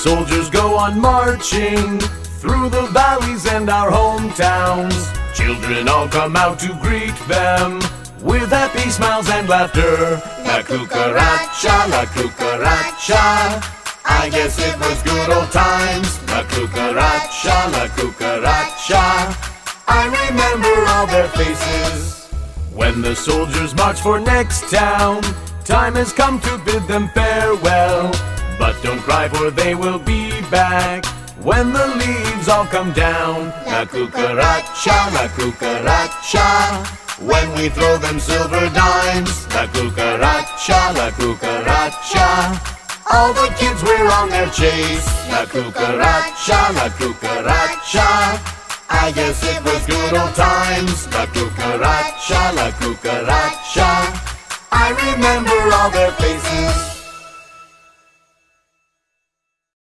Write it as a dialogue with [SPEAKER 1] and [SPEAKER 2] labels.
[SPEAKER 1] soldiers go on marching through the valleys and our hometowns. Children all come out to greet them with happy smiles and laughter. La cucaracha, la cucaracha. I guess it was good old times. La cucaracha, la cucaracha. I remember all their faces. When the soldiers march for next town, time has come to bid them farewell. But don't cry, for they will be back when the leaves all come down. La cucaracha, la cucaracha. When we throw them silver dimes, la cucaracha, la cucaracha. All the kids wear on their chase, la cucaracha, la cucaracha. I guess it was good old times, la cucaracha, la cucaracha. I remember all their faces.